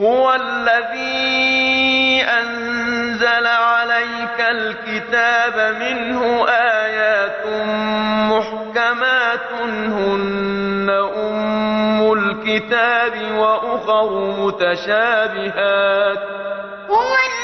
هُوَ الَّذِي أَنزَلَ عَلَيْكَ الْكِتَابَ مِنْهُ آيَاتٌ مُّحْكَمَاتٌ هُنَّ أُمُّ الْكِتَابِ وَأُخَرُ مُتَشَابِهَاتٌ ۖ.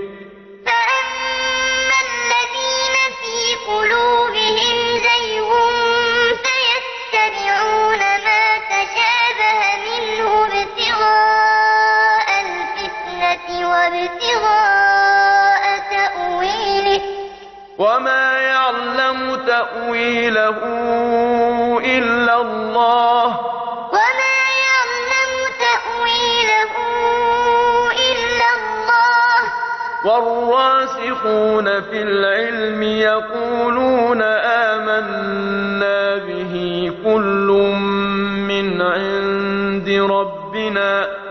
وَمَا يَعْلَمُ تَأْوِيلَهُ إِلَّا اللَّهُ ۗ. وَالرَّاسِخُونَ فِي الْعِلْمِ يَقُولُونَ آمَنَّا بِهِ كُلٌّ مِّنْ عِندِ رَبِّنَا ۗ.